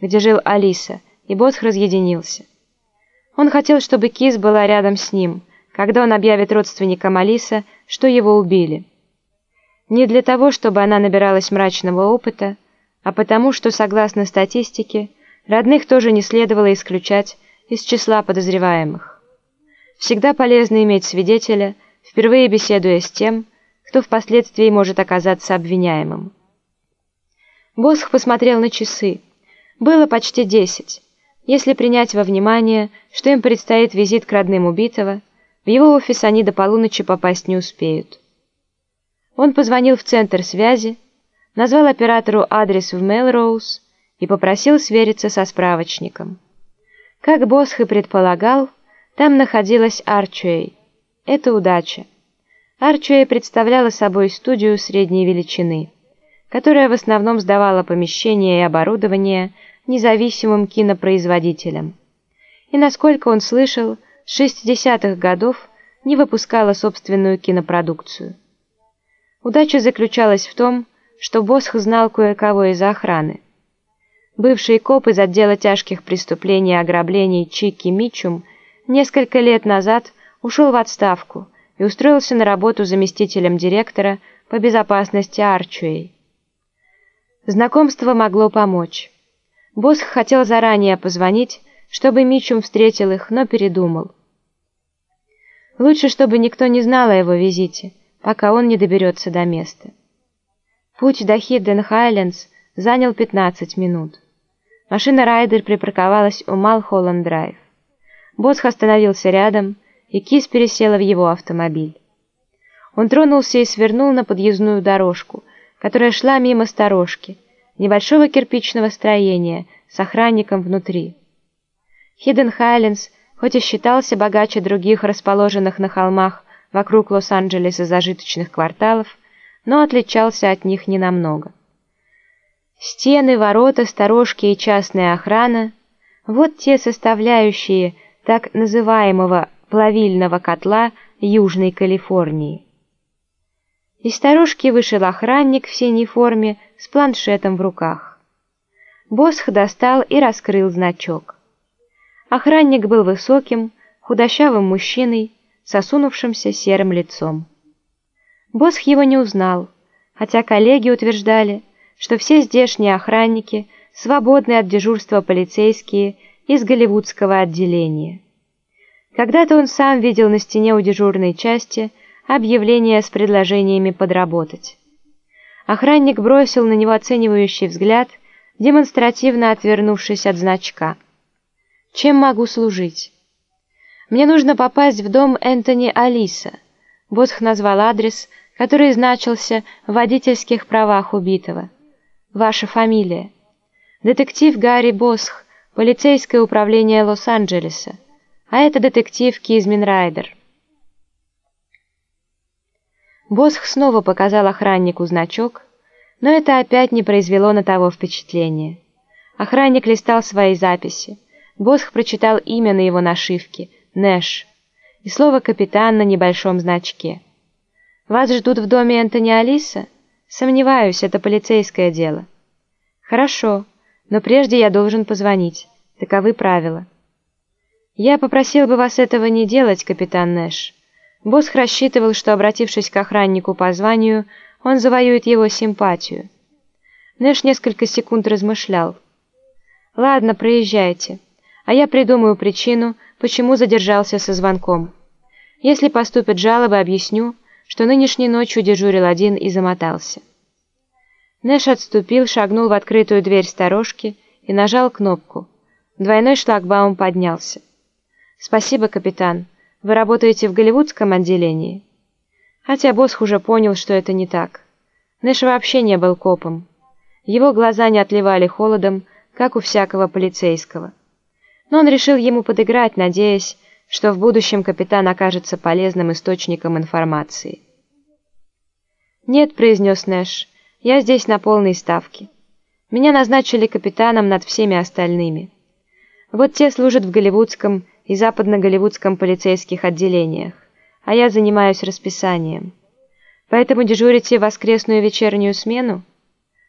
где жил Алиса, и Босх разъединился. Он хотел, чтобы Кис была рядом с ним, когда он объявит родственникам Алиса, что его убили. Не для того, чтобы она набиралась мрачного опыта, а потому, что, согласно статистике, родных тоже не следовало исключать из числа подозреваемых. Всегда полезно иметь свидетеля, впервые беседуя с тем, кто впоследствии может оказаться обвиняемым. Босх посмотрел на часы. Было почти десять. Если принять во внимание, что им предстоит визит к родным убитого, в его офис они до полуночи попасть не успеют. Он позвонил в центр связи, назвал оператору адрес в Мелроуз и попросил свериться со справочником. Как Босх и предполагал, там находилась Арчуэй. Это удача. Арчуэй представляла собой студию средней величины которая в основном сдавала помещения и оборудование независимым кинопроизводителям. И, насколько он слышал, с 60-х годов не выпускала собственную кинопродукцию. Удача заключалась в том, что Босх знал кое-кого из охраны. Бывший коп из отдела тяжких преступлений и ограблений Чики Мичум несколько лет назад ушел в отставку и устроился на работу заместителем директора по безопасности Арчуэй. Знакомство могло помочь. Босх хотел заранее позвонить, чтобы Мичум встретил их, но передумал. Лучше, чтобы никто не знал о его визите, пока он не доберется до места. Путь до Хидден Хайлендс занял 15 минут. Машина Райдер припарковалась у Малхолланд-драйв. Босх остановился рядом, и Кис пересела в его автомобиль. Он тронулся и свернул на подъездную дорожку – которая шла мимо сторожки, небольшого кирпичного строения с охранником внутри. Хидден Хайлендс, хоть и считался богаче других расположенных на холмах вокруг Лос-Анджелеса зажиточных кварталов, но отличался от них ненамного. Стены, ворота, сторожки и частная охрана – вот те составляющие так называемого плавильного котла Южной Калифорнии. Из сторожки вышел охранник в синей форме с планшетом в руках. Босх достал и раскрыл значок. Охранник был высоким, худощавым мужчиной с осунувшимся серым лицом. Босх его не узнал, хотя коллеги утверждали, что все здешние охранники свободны от дежурства полицейские из голливудского отделения. Когда-то он сам видел на стене у дежурной части – объявление с предложениями подработать. Охранник бросил на него оценивающий взгляд, демонстративно отвернувшись от значка. «Чем могу служить?» «Мне нужно попасть в дом Энтони Алиса». Босх назвал адрес, который значился в водительских правах убитого. «Ваша фамилия?» «Детектив Гарри Босх, полицейское управление Лос-Анджелеса. А это детектив Кизмин Райдер». Босх снова показал охраннику значок, но это опять не произвело на того впечатления. Охранник листал свои записи. Босх прочитал имя на его нашивке — Нэш, и слово «капитан» на небольшом значке. «Вас ждут в доме Энтони Алиса?» «Сомневаюсь, это полицейское дело». «Хорошо, но прежде я должен позвонить. Таковы правила». «Я попросил бы вас этого не делать, капитан Нэш». Босх рассчитывал, что, обратившись к охраннику по званию, он завоюет его симпатию. Нэш несколько секунд размышлял. «Ладно, проезжайте, а я придумаю причину, почему задержался со звонком. Если поступят жалобы, объясню, что нынешней ночью дежурил один и замотался». Нэш отступил, шагнул в открытую дверь сторожки и нажал кнопку. Двойной шлагбаум поднялся. «Спасибо, капитан». Вы работаете в голливудском отделении? Хотя Босх уже понял, что это не так. Нэш вообще не был копом. Его глаза не отливали холодом, как у всякого полицейского. Но он решил ему подыграть, надеясь, что в будущем капитан окажется полезным источником информации. «Нет», — произнес Нэш, — «я здесь на полной ставке. Меня назначили капитаном над всеми остальными. Вот те служат в голливудском и западно-голливудском полицейских отделениях, а я занимаюсь расписанием. Поэтому дежурите воскресную вечернюю смену?»